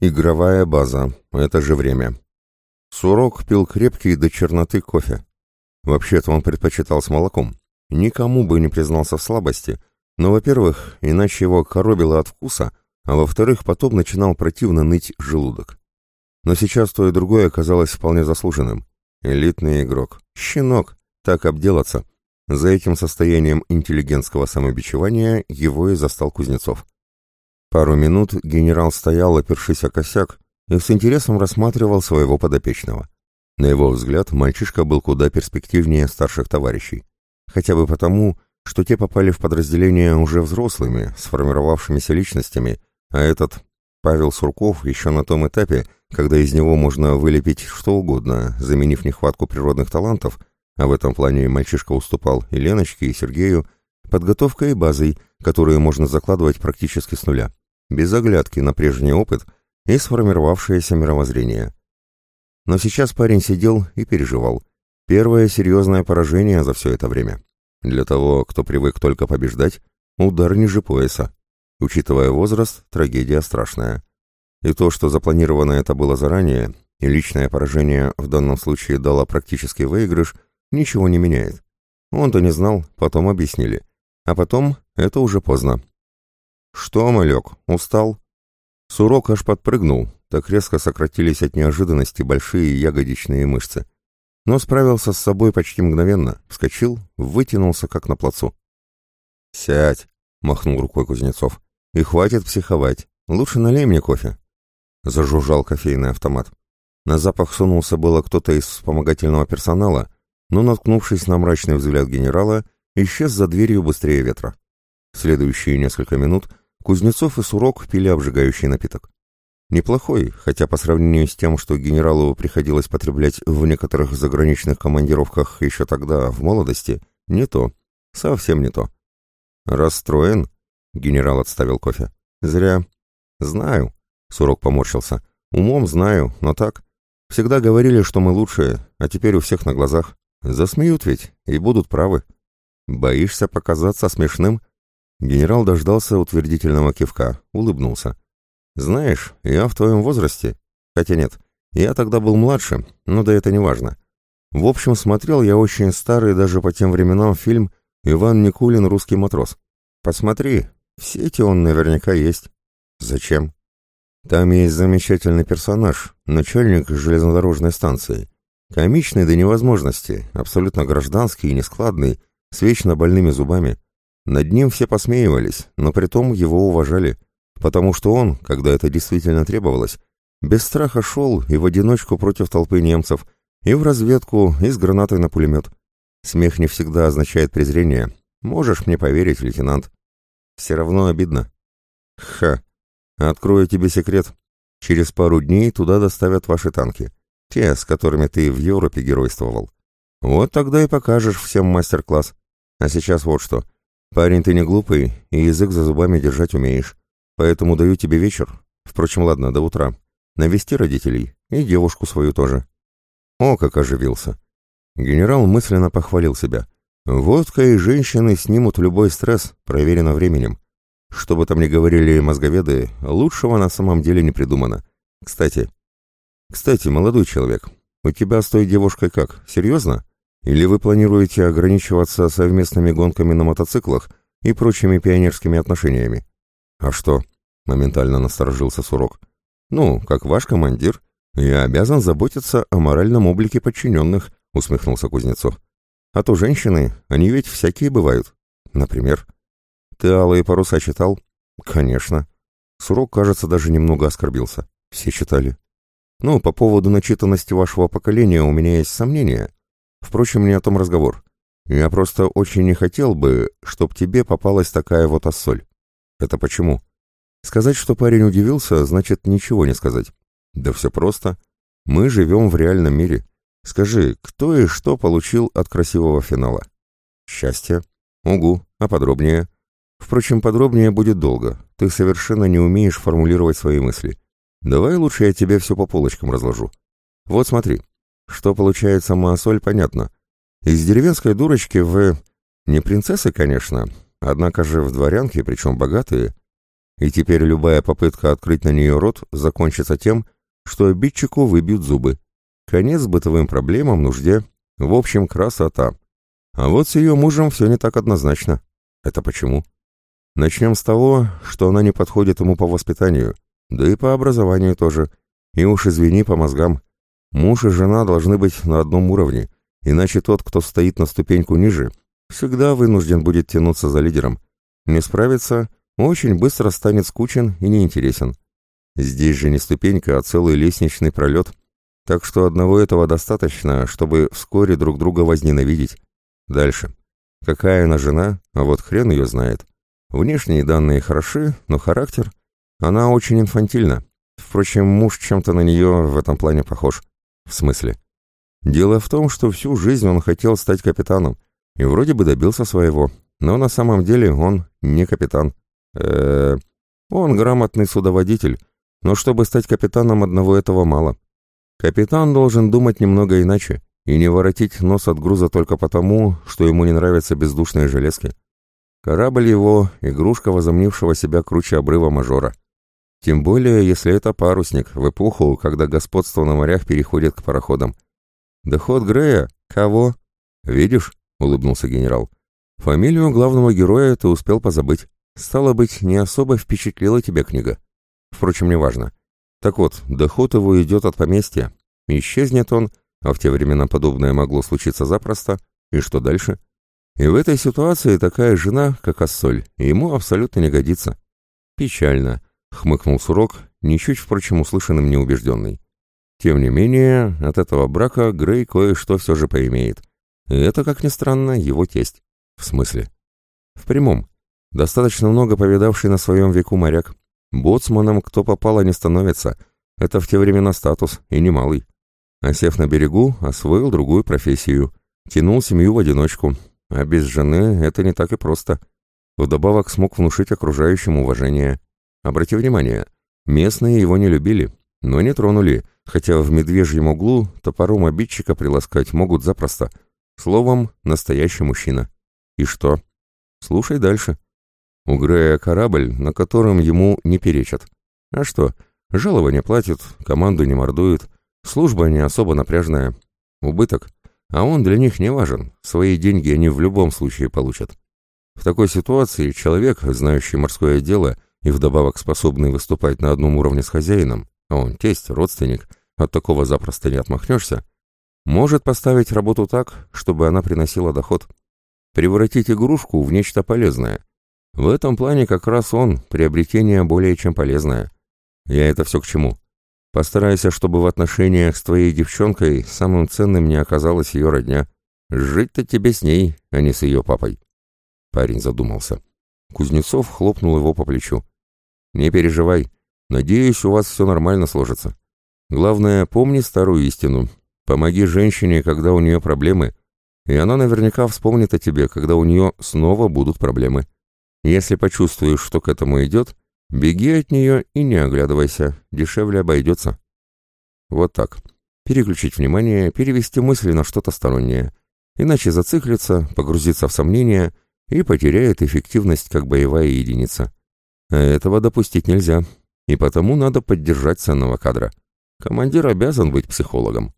Игровая база. Это же время. Сурок пил крепкий до черноты кофе. Вообще-то он предпочитал с молоком. Никому бы не признался в слабости, но, во-первых, иначе его коробило от вкуса, а во-вторых, потом начинал противно ныть желудок. Но сейчас то и другое оказалось вполне заслуженным. Элитный игрок. Щенок. Так обделаться. За этим состоянием интеллигентского самобичевания его и застал Кузнецов. Пару минут генерал стоял, опершись о косяк, и с интересом рассматривал своего подопечного. На его взгляд, мальчишка был куда перспективнее старших товарищей. Хотя бы потому, что те попали в подразделение уже взрослыми, сформировавшимися личностями, а этот, Павел Сурков, еще на том этапе, когда из него можно вылепить что угодно, заменив нехватку природных талантов, а в этом плане мальчишка уступал и Леночке, и Сергею, подготовкой и базой, которую можно закладывать практически с нуля, без оглядки на прежний опыт и сформировавшееся мировоззрение. Но сейчас парень сидел и переживал. Первое серьезное поражение за все это время. Для того, кто привык только побеждать, удар ниже пояса. Учитывая возраст, трагедия страшная. И то, что запланировано это было заранее, и личное поражение в данном случае дало практически выигрыш, ничего не меняет. Он-то не знал, потом объяснили. А потом это уже поздно. «Что, малек, устал?» Сурок аж подпрыгнул, так резко сократились от неожиданности большие ягодичные мышцы. Но справился с собой почти мгновенно, вскочил, вытянулся как на плацу. «Сядь!» — махнул рукой Кузнецов. «И хватит психовать. Лучше налей мне кофе». Зажужжал кофейный автомат. На запах сунулся было кто-то из вспомогательного персонала, но, наткнувшись на мрачный взгляд генерала, исчез за дверью быстрее ветра. Следующие несколько минут Кузнецов и Сурок пили обжигающий напиток. Неплохой, хотя по сравнению с тем, что генералу приходилось потреблять в некоторых заграничных командировках еще тогда, в молодости, не то, совсем не то. «Расстроен?» — генерал отставил кофе. «Зря». «Знаю», — Сурок поморщился. «Умом знаю, но так. Всегда говорили, что мы лучшие, а теперь у всех на глазах. Засмеют ведь и будут правы. Боишься показаться смешным? Генерал дождался утвердительного кивка, улыбнулся. Знаешь, я в твоем возрасте. Хотя нет, я тогда был младше, но да это не важно. В общем, смотрел я очень старый даже по тем временам фильм «Иван Никулин. Русский матрос». Посмотри, в сети он наверняка есть. Зачем? Там есть замечательный персонаж, начальник железнодорожной станции. Комичный до невозможности, абсолютно гражданский и нескладный, с вечно больными зубами. Над ним все посмеивались, но притом его уважали, потому что он, когда это действительно требовалось, без страха шел и в одиночку против толпы немцев, и в разведку, и с гранатой на пулемет. Смех не всегда означает презрение. Можешь мне поверить, лейтенант. Все равно обидно. Ха. Открою тебе секрет. Через пару дней туда доставят ваши танки. Те, с которыми ты в Европе геройствовал. Вот тогда и покажешь всем мастер-класс. А сейчас вот что. Парень, ты не глупый, и язык за зубами держать умеешь. Поэтому даю тебе вечер. Впрочем, ладно, до утра. Навести родителей. И девушку свою тоже. О, как оживился. Генерал мысленно похвалил себя. Водка и женщины снимут любой стресс, проверено временем. Что бы там ни говорили мозговеды, лучшего на самом деле не придумано. Кстати, кстати, молодой человек, у тебя с той девушкой как, серьезно? Или вы планируете ограничиваться совместными гонками на мотоциклах и прочими пионерскими отношениями? А что? Моментально насторожился Сурок. Ну, как ваш командир, я обязан заботиться о моральном облике подчиненных, усмехнулся Кузнецов. А то женщины, они ведь всякие бывают. Например, ты алые паруса читал? Конечно. Сурок, кажется, даже немного оскорбился. Все читали. Ну, по поводу начитанности вашего поколения у меня есть сомнения. Впрочем, не о том разговор. Я просто очень не хотел бы, чтоб тебе попалась такая вот ассоль. Это почему? Сказать, что парень удивился, значит ничего не сказать. Да все просто. Мы живем в реальном мире. Скажи, кто и что получил от красивого финала? Счастье. Угу. А подробнее? Впрочем, подробнее будет долго. Ты совершенно не умеешь формулировать свои мысли. Давай лучше я тебе все по полочкам разложу. Вот смотри. Что получает сама соль, понятно. Из деревенской дурочки в... Не принцессы, конечно, однако же в дворянке, причем богатые. и теперь любая попытка открыть на нее рот закончится тем, что обидчику выбьют зубы. Конец бытовым проблемам, нужде. В общем, красота. А вот с ее мужем все не так однозначно. Это почему? Начнем с того, что она не подходит ему по воспитанию, да и по образованию тоже. И уж извини по мозгам. Муж и жена должны быть на одном уровне, иначе тот, кто стоит на ступеньку ниже, всегда вынужден будет тянуться за лидером. Не справится, очень быстро станет скучен и неинтересен. Здесь же не ступенька, а целый лестничный пролет. Так что одного этого достаточно, чтобы вскоре друг друга возненавидеть. Дальше. Какая она жена, а вот хрен ее знает. Внешние данные хороши, но характер... Она очень инфантильна. Впрочем, муж чем-то на нее в этом плане похож. В смысле? Дело в том, что всю жизнь он хотел стать капитаном, и вроде бы добился своего, но на самом деле он не капитан. Э -э, он грамотный судоводитель, но чтобы стать капитаном одного этого мало. Капитан должен думать немного иначе и не воротить нос от груза только потому, что ему не нравятся бездушные железки. Корабль его — игрушка возомнившего себя круче обрыва мажора. Тем более, если это парусник, в эпоху, когда господство на морях переходит к пароходам. Доход Грея? Кого? Видишь, — улыбнулся генерал. Фамилию главного героя ты успел позабыть. Стало быть, не особо впечатлила тебя книга. Впрочем, неважно. Так вот, доход его идет от поместья. Исчезнет он, а в те времена подобное могло случиться запросто. И что дальше? И в этой ситуации такая жена, как Ассоль, ему абсолютно не годится. Печально, хмыкнул Сурок, ничуть, впрочем, услышанным неубежденный. Тем не менее, от этого брака Грей кое-что все же поимеет. И это, как ни странно, его тесть. В смысле? В прямом. Достаточно много повидавший на своем веку моряк. Боцманом кто попало не становится. Это в те времена статус, и немалый. Осев на берегу, освоил другую профессию. Тянул семью в одиночку, а без жены это не так и просто. Вдобавок смог внушить окружающим уважение. Обрати внимание, местные его не любили, но не тронули, хотя в медвежьем углу топором обидчика приласкать могут запросто. Словом, настоящий мужчина. И что? Слушай дальше. У Грея корабль, на котором ему не перечат. А что? Жалование платят, команду не мордуют, служба не особо напряжная. Убыток а он для них не важен, свои деньги они в любом случае получат. В такой ситуации человек, знающий морское дело и вдобавок способный выступать на одном уровне с хозяином, а он тесть, родственник, от такого запросто не отмахнешься, может поставить работу так, чтобы она приносила доход. Превратить игрушку в нечто полезное. В этом плане как раз он, приобретение более чем полезное. Я это все к чему? Постарайся, чтобы в отношениях с твоей девчонкой самым ценным не оказалась ее родня. Жить-то тебе с ней, а не с ее папой. Парень задумался. Кузнецов хлопнул его по плечу. «Не переживай. Надеюсь, у вас все нормально сложится. Главное, помни старую истину. Помоги женщине, когда у нее проблемы, и она наверняка вспомнит о тебе, когда у нее снова будут проблемы. Если почувствуешь, что к этому идет, Беги от нее и не оглядывайся, дешевле обойдется. Вот так. Переключить внимание, перевести мысли на что-то стороннее. Иначе зациклится, погрузится в сомнения и потеряет эффективность как боевая единица. А этого допустить нельзя. И потому надо поддержать ценного кадра. Командир обязан быть психологом.